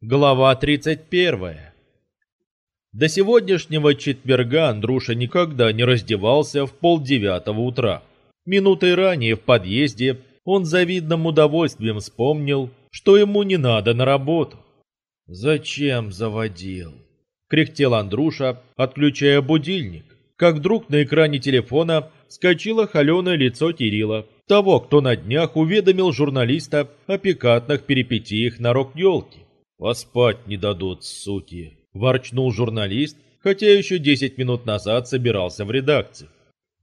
Глава 31. До сегодняшнего четверга Андруша никогда не раздевался в полдевятого утра. Минутой ранее в подъезде он завидным удовольствием вспомнил, что ему не надо на работу. «Зачем заводил?» — кряхтел Андруша, отключая будильник. Как вдруг на экране телефона скочило холеное лицо Кирилла, того, кто на днях уведомил журналиста о пикантных перипетиях на рок-елке. «Поспать не дадут, суки!» – ворчнул журналист, хотя еще десять минут назад собирался в редакцию.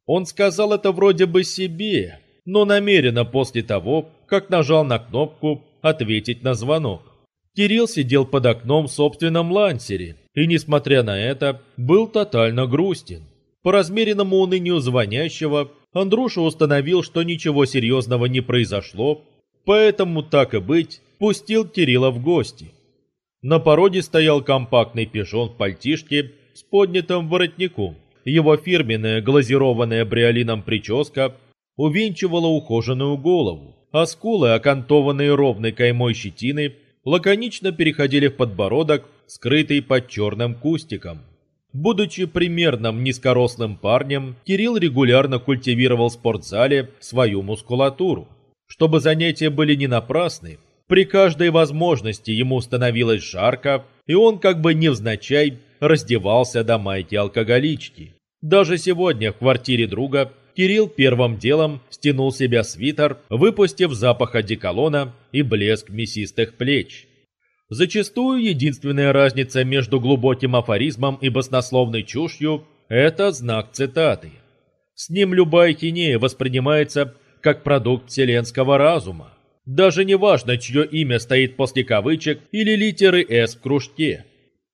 Он сказал это вроде бы себе, но намеренно после того, как нажал на кнопку «Ответить на звонок». Кирилл сидел под окном в собственном лансере и, несмотря на это, был тотально грустен. По размеренному унынию звонящего, Андруша установил, что ничего серьезного не произошло, поэтому, так и быть, пустил Кирилла в гости. На породе стоял компактный пижон в пальтишке с поднятым воротником. Его фирменная глазированная бриолином прическа увенчивала ухоженную голову, а скулы, окантованные ровной каймой щетины, лаконично переходили в подбородок, скрытый под черным кустиком. Будучи примерным низкорослым парнем, Кирилл регулярно культивировал в спортзале свою мускулатуру. Чтобы занятия были не напрасны, при каждой возможности ему становилось жарко, и он как бы невзначай раздевался до майки-алкоголички. Даже сегодня в квартире друга Кирилл первым делом стянул себя свитер, выпустив запах одеколона и блеск мясистых плеч. Зачастую единственная разница между глубоким афоризмом и баснословной чушью – это знак цитаты. С ним любая хинея воспринимается как продукт вселенского разума. Даже не важно, чье имя стоит после кавычек или литеры «С» в кружке.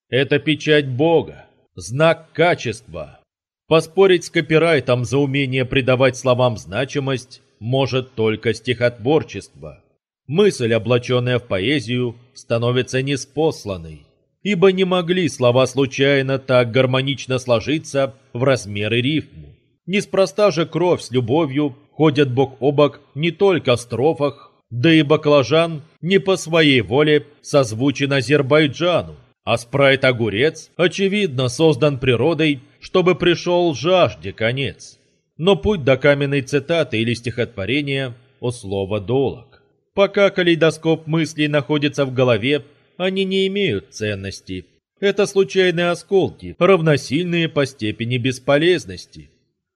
Это печать Бога, знак качества. Поспорить с копирайтом за умение придавать словам значимость может только стихотворчество. Мысль, облаченная в поэзию, становится неспосланной, ибо не могли слова случайно так гармонично сложиться в размеры рифму. Неспроста же кровь с любовью ходят бок о бок не только в строфах, да и баклажан не по своей воле созвучен Азербайджану, а спрайт-огурец, очевидно, создан природой, чтобы пришел жажде конец. Но путь до каменной цитаты или стихотворения у слова долог. Пока калейдоскоп мыслей находится в голове, они не имеют ценности. Это случайные осколки, равносильные по степени бесполезности.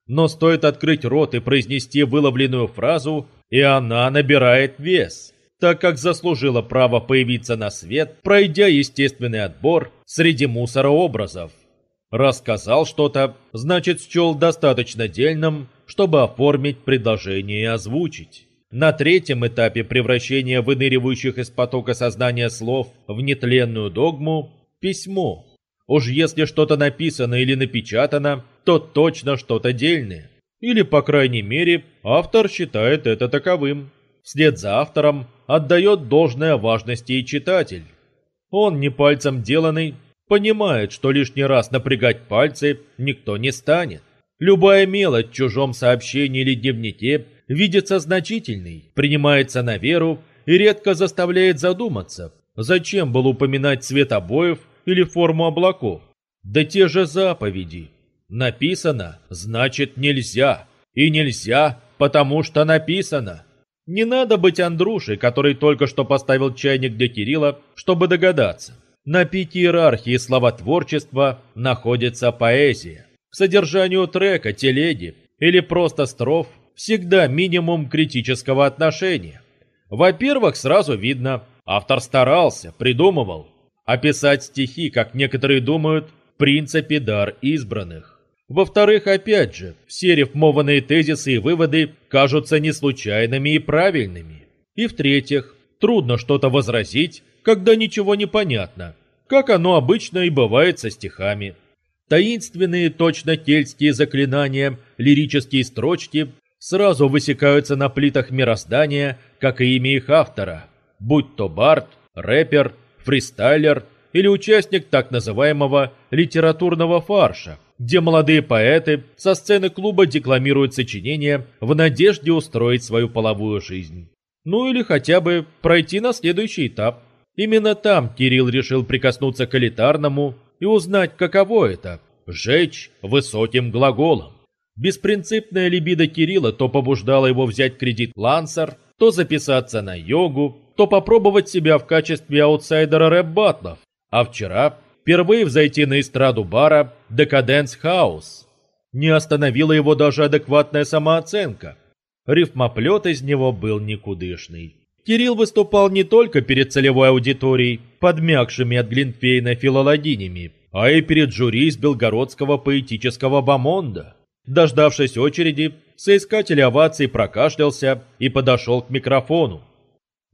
Но стоит открыть рот и произнести выловленную фразу, и она набирает вес, так как заслужила право появиться на свет, пройдя естественный отбор среди мусора образов. Рассказал что-то, значит счел достаточно дельным, чтобы оформить предложение и озвучить. На третьем этапе превращения выныривающих из потока сознания слов в нетленную догму – письмо. Уж если что-то написано или напечатано, то точно что-то дельное. Или, по крайней мере, автор считает это таковым. Вслед за автором отдает должное важности и читатель. Он не пальцем деланный, понимает, что лишний раз напрягать пальцы никто не станет. Любая мелочь в чужом сообщении или дневнике видится значительной, принимается на веру и редко заставляет задуматься, зачем было упоминать цвет обоев или форму облаков. Да те же заповеди. Написано, значит нельзя. И нельзя, потому что написано. Не надо быть Андрушей, который только что поставил чайник для Кирилла, чтобы догадаться. На пике иерархии словотворчества находится поэзия. К содержанию трека, телеги или просто строф всегда минимум критического отношения. Во-первых, сразу видно, автор старался, придумывал. Описать стихи, как некоторые думают, в принципе дар избранных. Во-вторых, опять же, все рифмованные тезисы и выводы кажутся не случайными и правильными. И в-третьих, трудно что-то возразить, когда ничего не понятно, как оно обычно и бывает со стихами. Таинственные точно кельтские заклинания, лирические строчки сразу высекаются на плитах мироздания, как и имя их автора, будь то бард, рэпер, фристайлер или участник так называемого литературного фарша, где молодые поэты со сцены клуба декламируют сочинения в надежде устроить свою половую жизнь. Ну или хотя бы пройти на следующий этап. Именно там Кирилл решил прикоснуться к элитарному и узнать, каково это – жечь высоким глаголом. Беспринципная либидо Кирилла то побуждала его взять кредит Лансер, то записаться на йогу, то попробовать себя в качестве аутсайдера рэп-батлов. А вчера впервые взойти на эстраду бара «Декаденс Хаус». Не остановила его даже адекватная самооценка. Рифмоплет из него был никудышный. Кирилл выступал не только перед целевой аудиторией, подмякшими от Глинтвейна филологинями, а и перед жюри из Белгородского поэтического бомонда. Дождавшись очереди, соискатель оваций прокашлялся и подошел к микрофону.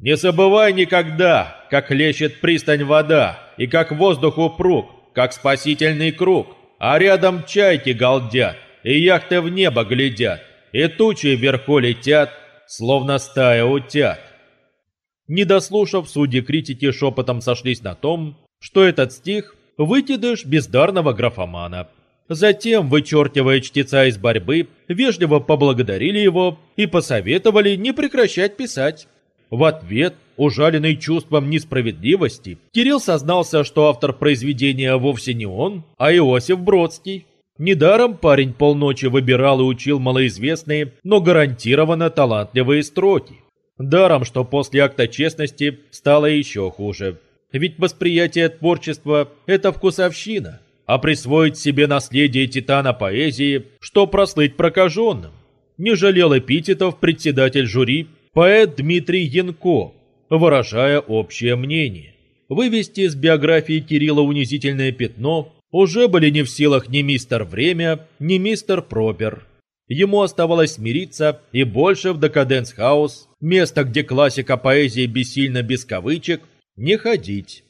«Не забывай никогда, как лещет пристань вода, и как воздух упруг, как спасительный круг, а рядом чайки галдят, и яхты в небо глядят, и тучи вверху летят, словно стая утят. Не дослушав, судьи критики шепотом сошлись на том, что этот стих – выкидыш бездарного графомана. Затем, вычеркивая чтеца из борьбы, вежливо поблагодарили его и посоветовали не прекращать писать. В ответ, ужаленный чувством несправедливости, Кирилл сознался, что автор произведения вовсе не он, а Иосиф Бродский. Недаром парень полночи выбирал и учил малоизвестные, но гарантированно талантливые строки. Даром, что после акта честности стало еще хуже. Ведь восприятие творчества – это вкусовщина, а присвоить себе наследие титана поэзии, что прослыть прокаженным. Не жалел эпитетов председатель жюри, поэт Дмитрий Янко, выражая общее мнение. Вывести из биографии Кирилла унизительное пятно уже были не в силах ни мистер Время, ни мистер Пропер. Ему оставалось смириться и больше в Декаденс Хаус, место, где классика поэзии бессильно без кавычек, не ходить.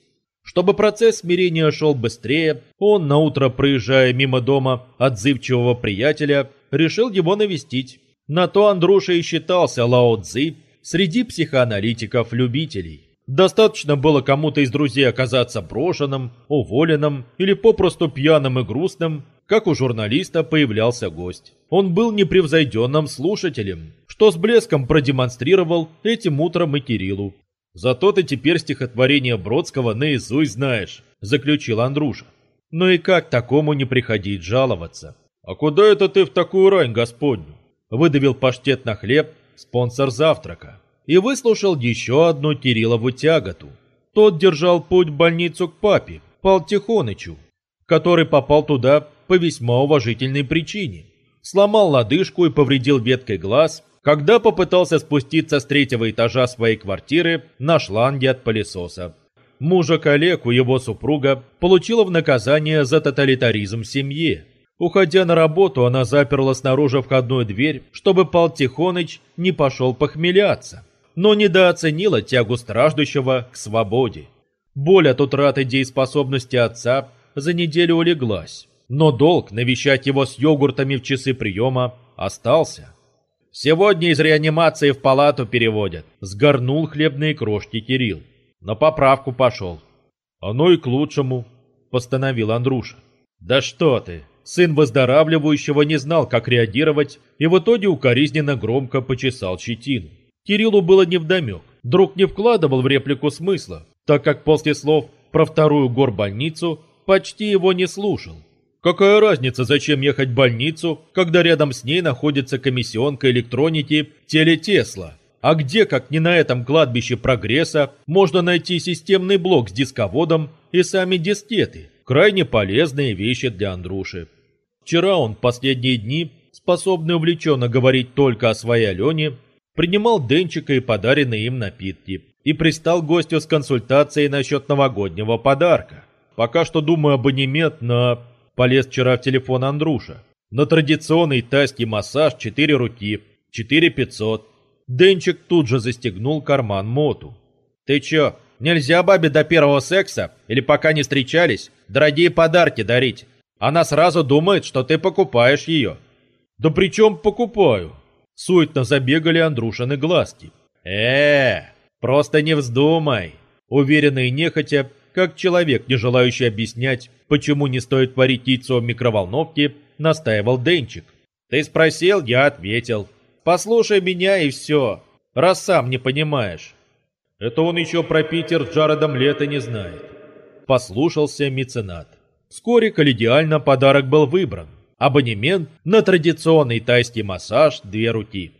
Чтобы процесс смирения шел быстрее, он, наутро проезжая мимо дома отзывчивого приятеля, решил его навестить. На то Андруша и считался Лао Цзи среди психоаналитиков-любителей. Достаточно было кому-то из друзей оказаться брошенным, уволенным или попросту пьяным и грустным, как у журналиста появлялся гость. Он был непревзойденным слушателем, что с блеском продемонстрировал этим утром и Кириллу. «Зато ты теперь стихотворение Бродского наизусть знаешь», – заключил Андруша. «Ну и как такому не приходить жаловаться?» «А куда это ты в такую рань, господню?» – выдавил паштет на хлеб спонсор завтрака. И выслушал еще одну Кириллову тяготу. Тот держал путь в больницу к папе, Пал Тихонычу, который попал туда по весьма уважительной причине. Сломал лодыжку и повредил веткой глаз, когда попытался спуститься с третьего этажа своей квартиры на шланге от пылесоса. Мужа коллегу его супруга получила в наказание за тоталитаризм в семье. Уходя на работу, она заперла снаружи входную дверь, чтобы Пал Тихоныч не пошел похмеляться, но недооценила тягу страждущего к свободе. Боль от утраты дееспособности отца за неделю улеглась но долг навещать его с йогуртами в часы приема остался. «Сегодня из реанимации в палату переводят», — сгорнул хлебные крошки Кирилл. На поправку пошел. «Оно и к лучшему», — постановил Андруша. «Да что ты!» Сын выздоравливающего не знал, как реагировать, и в итоге укоризненно громко почесал щетину. Кириллу было невдомек. Друг не вкладывал в реплику смысла, так как после слов про вторую горбольницу почти его не слушал. Какая разница, зачем ехать в больницу, когда рядом с ней находится комиссионка электроники Телетесла? А где, как не на этом кладбище прогресса, можно найти системный блок с дисководом и сами дискеты? Крайне полезные вещи для Андруши. Вчера он последние дни, способный увлеченно говорить только о своей Алене, принимал Денчика и подаренные им напитки и пристал гостю с консультацией насчет новогоднего подарка. Пока что думаю абонемент на Полез вчера в телефон Андруша. На традиционный тайский массаж 4 руки, 4 500. Денчик тут же застегнул карман моту. «Ты чё, нельзя бабе до первого секса, или пока не встречались, дорогие подарки дарить? Она сразу думает, что ты покупаешь ее». «Да при чем покупаю?» Суетно забегали Андрушины глазки. э просто не вздумай!» Уверенно и нехотя как человек, не желающий объяснять, почему не стоит варить яйцо в микроволновке, настаивал Денчик. «Ты спросил, я ответил. Послушай меня и все, раз сам не понимаешь». Это он еще про Питер с Джаредом Лето не знает. Послушался меценат. Вскоре коллегиально подарок был выбран. Абонемент на традиционный тайский массаж «Две руки».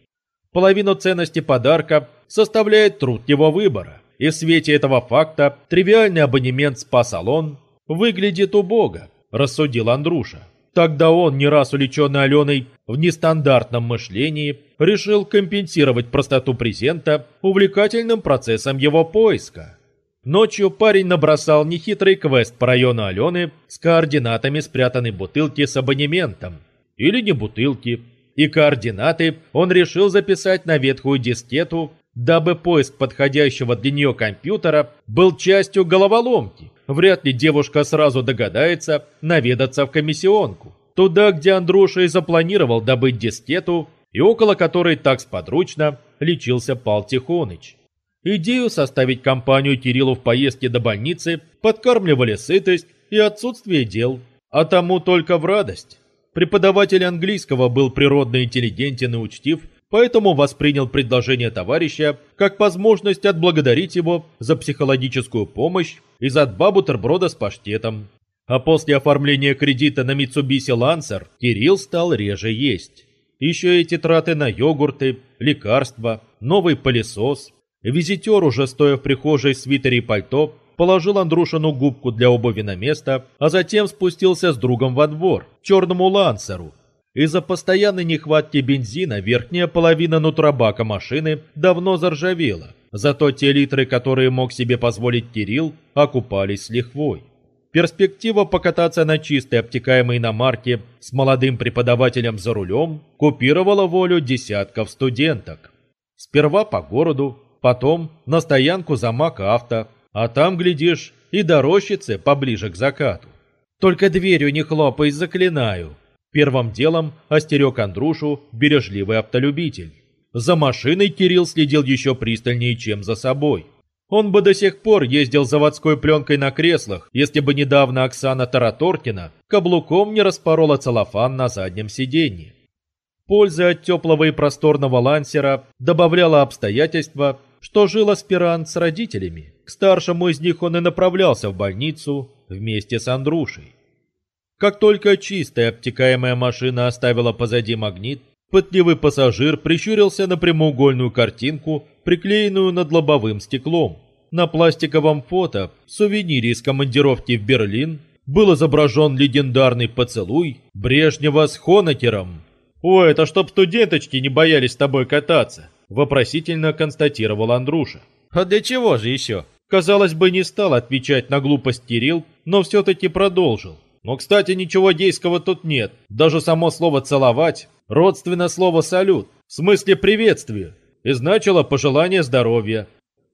Половину ценности подарка составляет труд его выбора. И в свете этого факта тривиальный абонемент спа-салон выглядит убого, рассудил Андруша. Тогда он, не раз увлеченный Аленой в нестандартном мышлении, решил компенсировать простоту презента увлекательным процессом его поиска. Ночью парень набросал нехитрый квест по району Алены с координатами спрятанной бутылки с абонементом. Или не бутылки. И координаты он решил записать на ветхую дискету, дабы поиск подходящего для нее компьютера был частью головоломки. Вряд ли девушка сразу догадается наведаться в комиссионку. Туда, где Андруша и запланировал добыть дискету, и около которой так сподручно лечился Пал Тихоныч. Идею составить компанию Кириллу в поездке до больницы подкармливали сытость и отсутствие дел, а тому только в радость. Преподаватель английского был природно интеллигентен и учтив, поэтому воспринял предложение товарища как возможность отблагодарить его за психологическую помощь и за два бутерброда с паштетом. А после оформления кредита на Mitsubishi Lancer Кирилл стал реже есть. Еще эти траты на йогурты, лекарства, новый пылесос. Визитер, уже стоя в прихожей в свитере и пальто, положил Андрушину губку для обуви на место, а затем спустился с другом во двор, черному лансеру. Из-за постоянной нехватки бензина верхняя половина нутробака машины давно заржавела, зато те литры, которые мог себе позволить Кирилл, окупались с лихвой. Перспектива покататься на чистой обтекаемой иномарке с молодым преподавателем за рулем купировала волю десятков студенток. Сперва по городу, потом на стоянку за МакАвто, а там, глядишь, и до рощицы поближе к закату. Только дверью не хлопай, заклинаю. Первым делом остерег Андрушу бережливый автолюбитель. За машиной Кирилл следил еще пристальнее, чем за собой. Он бы до сих пор ездил заводской пленкой на креслах, если бы недавно Оксана Тараторкина каблуком не распорола целлофан на заднем сиденье. Польза от теплого и просторного лансера добавляла обстоятельства, что жил аспирант с родителями. К старшему из них он и направлялся в больницу вместе с Андрушей. Как только чистая обтекаемая машина оставила позади магнит, пытливый пассажир прищурился на прямоугольную картинку, приклеенную над лобовым стеклом. На пластиковом фото, сувенире из командировки в Берлин, был изображен легендарный поцелуй Брежнева с Хонекером. «Ой, это чтоб студенточки не боялись с тобой кататься», – вопросительно констатировал Андруша. «А для чего же еще?» Казалось бы, не стал отвечать на глупость Кирилл, но все-таки продолжил. Но, кстати, ничего дейского тут нет. Даже само слово «целовать» родственно слово «салют», в смысле приветствия, и значило пожелание здоровья.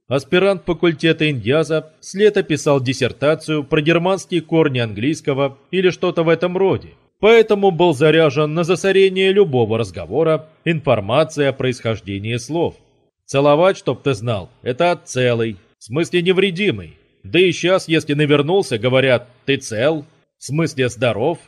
Аспирант факультета Индиаза след описал диссертацию про германские корни английского или что-то в этом роде. Поэтому был заряжен на засорение любого разговора информация о происхождении слов. Целовать, чтоб ты знал, это от целый, в смысле невредимый. Да и сейчас, если навернулся, говорят «ты цел», в смысле здоров.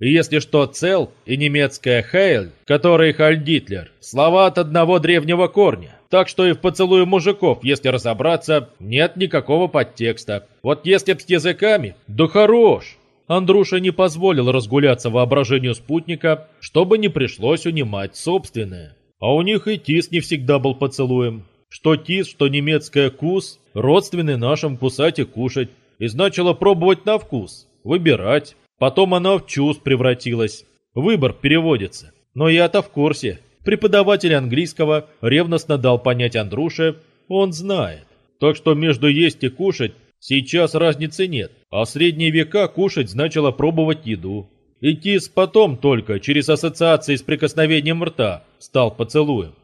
И если что цел, и немецкая «Хейль», который Халь Гитлер, слова от одного древнего корня. Так что и в поцелуе мужиков, если разобраться, нет никакого подтекста. Вот если б с языками, да хорош. Андруша не позволил разгуляться воображению спутника, чтобы не пришлось унимать собственное. А у них и тис не всегда был поцелуем. Что тис, что немецкая кус, родственны нашим кусать и кушать. И значило пробовать на вкус, выбирать. Потом она в чус превратилась. Выбор переводится. Но я-то в курсе. Преподаватель английского ревностно дал понять Андруше, он знает. Так что между есть и кушать сейчас разницы нет. А в средние века кушать значило пробовать еду. Идти с потом только, через ассоциации с прикосновением рта, стал поцелуем.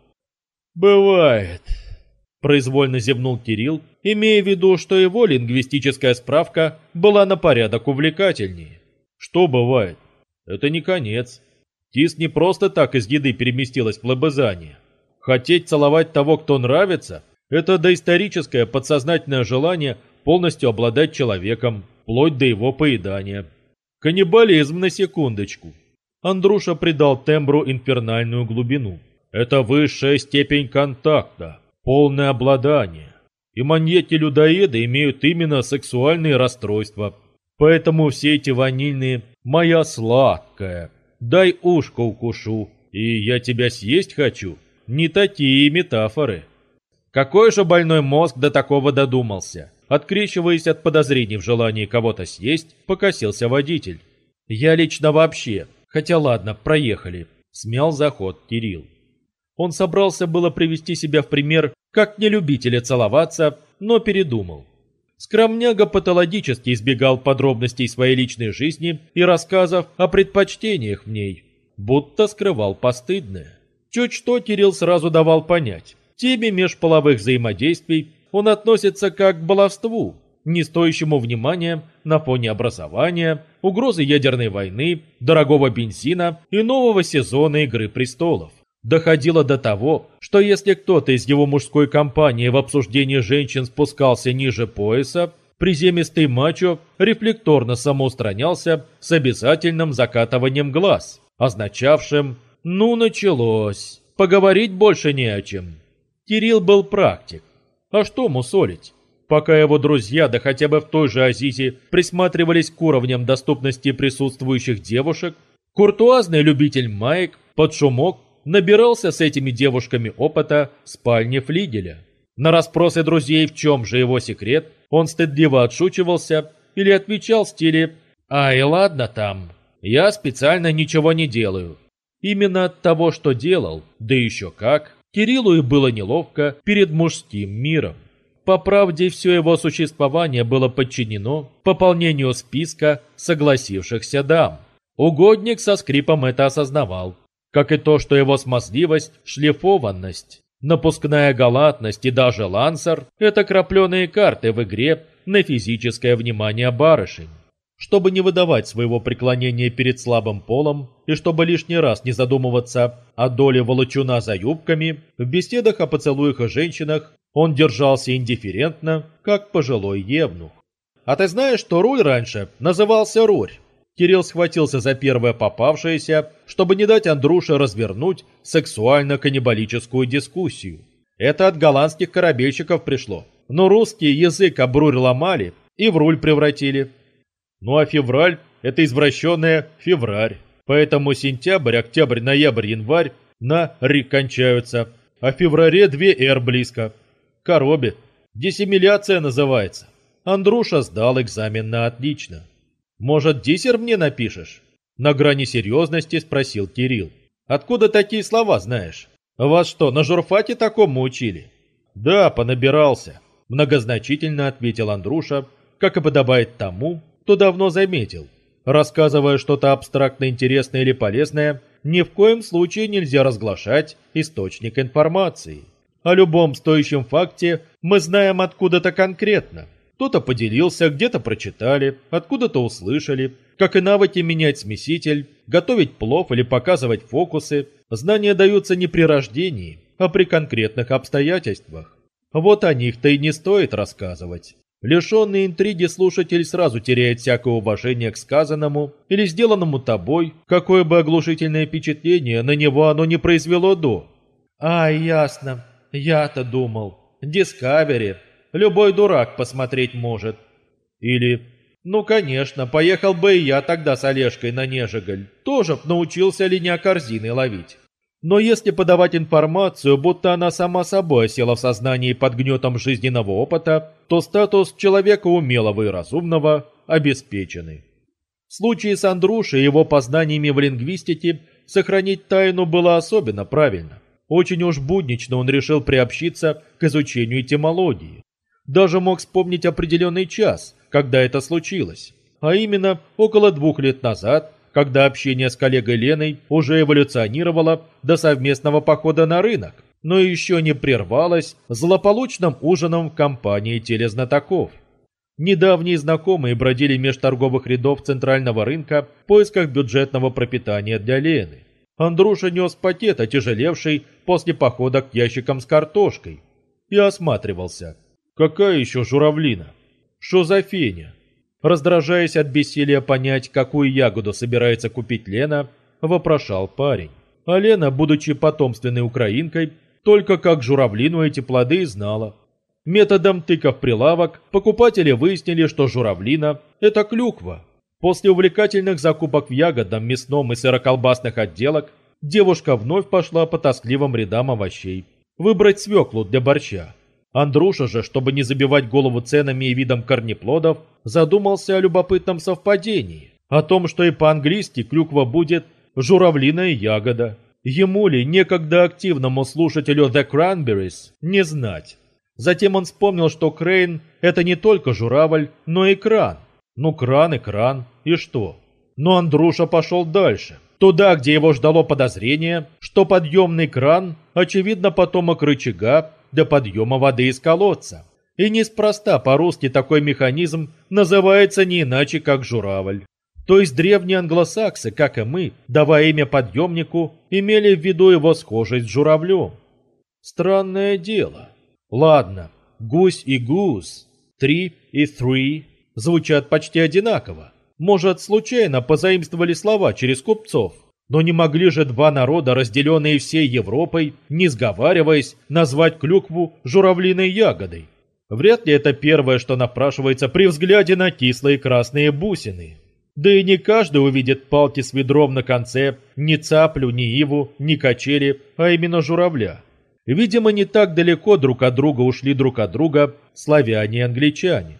«Бывает», – произвольно зевнул Кирилл, имея в виду, что его лингвистическая справка была на порядок увлекательнее. Что бывает? Это не конец. Тис не просто так из еды переместилась в лобызание. Хотеть целовать того, кто нравится, это доисторическое подсознательное желание полностью обладать человеком, вплоть до его поедания. Каннибализм на секундочку. Андруша придал тембру инфернальную глубину. Это высшая степень контакта, полное обладание. и маньяки-людоеды имеют именно сексуальные расстройства. Поэтому все эти ванильные «моя сладкая», «дай ушко укушу» и «я тебя съесть хочу» не такие метафоры. Какой же больной мозг до такого додумался? Открещиваясь от подозрений в желании кого-то съесть, покосился водитель. Я лично вообще, хотя ладно, проехали, смял заход Кирилл. Он собрался было привести себя в пример, как не любителя целоваться, но передумал. Скромняга патологически избегал подробностей своей личной жизни и рассказов о предпочтениях в ней, будто скрывал постыдное. Чуть что Кирилл сразу давал понять. Теме межполовых взаимодействий он относится как к баловству, не стоящему внимания на фоне образования, угрозы ядерной войны, дорогого бензина и нового сезона «Игры престолов». Доходило до того, что если кто-то из его мужской компании в обсуждении женщин спускался ниже пояса, приземистый мачо рефлекторно самоустранялся с обязательным закатыванием глаз, означавшим «ну началось, поговорить больше не о чем». Кирилл был практик. А что мусолить? Пока его друзья, да хотя бы в той же Азизе, присматривались к уровням доступности присутствующих девушек, куртуазный любитель маек под шумок набирался с этими девушками опыта в спальне флигеля. На расспросы друзей, в чем же его секрет, он стыдливо отшучивался или отвечал в стиле «Ай, ладно там, я специально ничего не делаю». Именно от того, что делал, да еще как, Кириллу и было неловко перед мужским миром. По правде, все его существование было подчинено пополнению списка согласившихся дам. Угодник со скрипом это осознавал как и то, что его смазливость, шлифованность, напускная галатность и даже лансер – это крапленые карты в игре на физическое внимание барышень. Чтобы не выдавать своего преклонения перед слабым полом и чтобы лишний раз не задумываться о доле волочуна за юбками, в беседах о поцелуях и женщинах он держался индифферентно, как пожилой евнух. А ты знаешь, что руль раньше назывался рурь? Кирилл схватился за первое попавшееся, чтобы не дать Андруше развернуть сексуально-каннибалическую дискуссию. Это от голландских корабельщиков пришло. Но русский язык обрурь ломали и в руль превратили. Ну а февраль – это извращенная февраль. Поэтому сентябрь, октябрь, ноябрь, январь на «ри» кончаются. А в феврале две «р» близко. Коробит. Диссимиляция называется. Андруша сдал экзамен на отлично. «Может, диссер мне напишешь?» На грани серьезности спросил Кирилл. «Откуда такие слова знаешь? Вас что, на журфате такому учили?» «Да, понабирался», – многозначительно ответил Андруша, как и подобает тому, кто давно заметил. Рассказывая что-то абстрактно интересное или полезное, ни в коем случае нельзя разглашать источник информации. О любом стоящем факте мы знаем откуда-то конкретно – кто-то поделился, где-то прочитали, откуда-то услышали. Как и навыки менять смеситель, готовить плов или показывать фокусы, знания даются не при рождении, а при конкретных обстоятельствах. Вот о них-то и не стоит рассказывать. Лишенный интриги слушатель сразу теряет всякое уважение к сказанному или сделанному тобой, какое бы оглушительное впечатление на него оно не произвело до. «А, ясно. Я-то думал. Дискавери. Любой дурак посмотреть может. Или, ну конечно, поехал бы и я тогда с Олежкой на Нежиголь, тоже б научился линя корзины ловить. Но если подавать информацию, будто она сама собой села в сознании под гнетом жизненного опыта, то статус человека умелого и разумного обеспеченный. В случае с Андрушей его познаниями в лингвистике сохранить тайну было особенно правильно. Очень уж буднично он решил приобщиться к изучению этимологии. Даже мог вспомнить определенный час, когда это случилось. А именно, около двух лет назад, когда общение с коллегой Леной уже эволюционировало до совместного похода на рынок, но еще не прервалось злополучным ужином в компании телезнатоков. Недавние знакомые бродили меж торговых рядов центрального рынка в поисках бюджетного пропитания для Лены. Андруша нес пакет, отяжелевший после похода к ящикам с картошкой, и осматривался – Какая еще журавлина? Что за феня? Раздражаясь от бессилия понять, какую ягоду собирается купить Лена, вопрошал парень. А Лена, будучи потомственной украинкой, только как журавлину эти плоды знала. Методом тыка в прилавок покупатели выяснили, что журавлина – это клюква. После увлекательных закупок в ягодном, мясном и сыроколбасных отделок девушка вновь пошла по тоскливым рядам овощей. Выбрать свеклу для борща. Андруша же, чтобы не забивать голову ценами и видом корнеплодов, задумался о любопытном совпадении. О том, что и по-английски клюква будет журавлиная ягода. Ему ли, некогда активному слушателю The Cranberries, не знать. Затем он вспомнил, что Крейн – это не только журавль, но и кран. Ну, кран и кран, и что? Но Андруша пошел дальше. Туда, где его ждало подозрение, что подъемный кран, очевидно, потомок рычага для подъема воды из колодца. И неспроста по-русски такой механизм называется не иначе, как журавль. То есть древние англосаксы, как и мы, давая имя подъемнику, имели в виду его схожесть с журавлем. Странное дело. Ладно, гусь и гус, три и three звучат почти одинаково. Может, случайно позаимствовали слова через купцов. Но не могли же два народа, разделенные всей Европой, не сговариваясь, назвать клюкву журавлиной ягодой. Вряд ли это первое, что напрашивается при взгляде на кислые красные бусины. Да и не каждый увидит палки с ведром на конце, ни цаплю, ни иву, ни качели, а именно журавля. Видимо, не так далеко друг от друга ушли друг от друга славяне и англичане.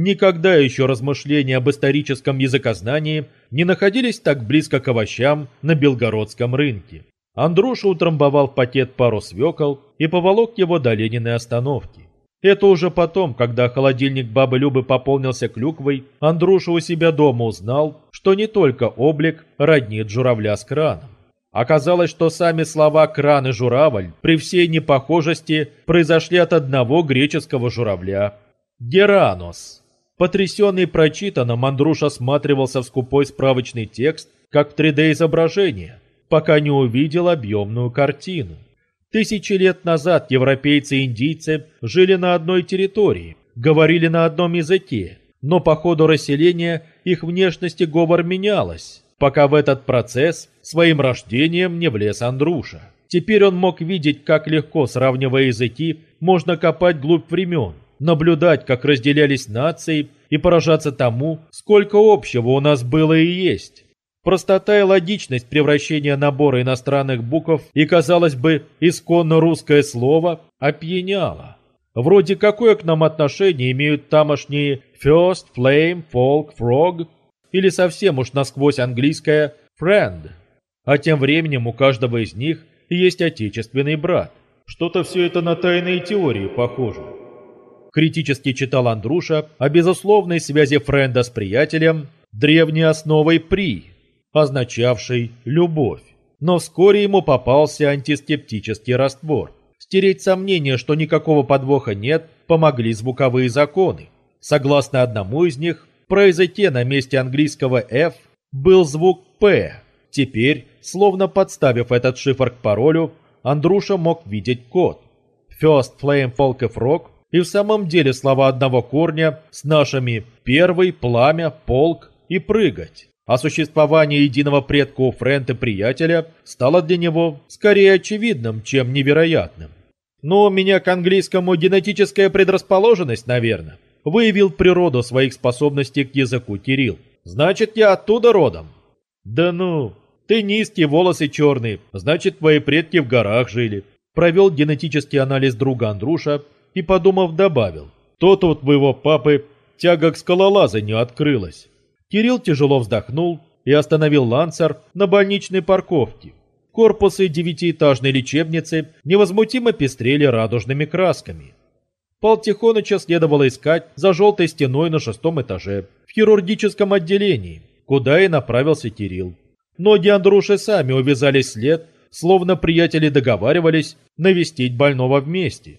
Никогда еще размышления об историческом языкознании не находились так близко к овощам на Белгородском рынке. Андруша утрамбовал в пакет пару свекол и поволок его до Лениной остановки. Это уже потом, когда холодильник бабы Любы пополнился клюквой, Андруша у себя дома узнал, что не только облик роднит журавля с краном. Оказалось, что сами слова «кран» и «журавль» при всей непохожести произошли от одного греческого журавля – Геранос. Потрясенный прочитанным, Андруш осматривался в скупой справочный текст, как в 3D-изображение, пока не увидел объемную картину. Тысячи лет назад европейцы и индийцы жили на одной территории, говорили на одном языке, но по ходу расселения их внешность и говор менялась пока в этот процесс своим рождением не влез Андруша. Теперь он мог видеть, как легко, сравнивая языки, можно копать глубь времен, наблюдать, как разделялись нации и поражаться тому, сколько общего у нас было и есть. Простота и логичность превращения набора иностранных букв и, казалось бы, исконно русское слово опьяняла. Вроде какое к нам отношение имеют тамошние First, Flame, Folk, Frog или совсем уж насквозь английское «friend». А тем временем у каждого из них есть отечественный брат. Что-то все это на тайные теории похоже. Критически читал Андруша о безусловной связи френда с приятелем, древней основой «при», означавшей «любовь». Но вскоре ему попался антискептический раствор. Стереть сомнение, что никакого подвоха нет, помогли звуковые законы. Согласно одному из них, произойти на месте английского F был звук P. Теперь, словно подставив этот шифр к паролю, Андруша мог видеть код. First Flame Folk of Rock и в самом деле слова одного корня с нашими «первый», «пламя», «полк» и «прыгать». А существование единого предка у Френта приятеля стало для него скорее очевидным, чем невероятным. Но у меня к английскому генетическая предрасположенность, наверное выявил природу своих способностей к языку Кирилл. «Значит, я оттуда родом?» «Да ну, ты низкий, волосы черные, значит, твои предки в горах жили». Провел генетический анализ друга Андруша и, подумав, добавил. «То-то у твоего папы тяга к скалолазанию открылась». Кирилл тяжело вздохнул и остановил лансер на больничной парковке. Корпусы девятиэтажной лечебницы невозмутимо пестрели радужными красками. Пал Тихоныча следовало искать за желтой стеной на шестом этаже, в хирургическом отделении, куда и направился Кирилл. Ноги Андруши сами увязались след, словно приятели договаривались навестить больного вместе.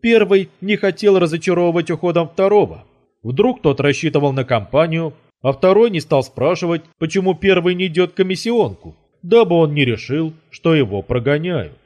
Первый не хотел разочаровывать уходом второго. Вдруг тот рассчитывал на компанию, а второй не стал спрашивать, почему первый не идет комиссионку, дабы он не решил, что его прогоняют.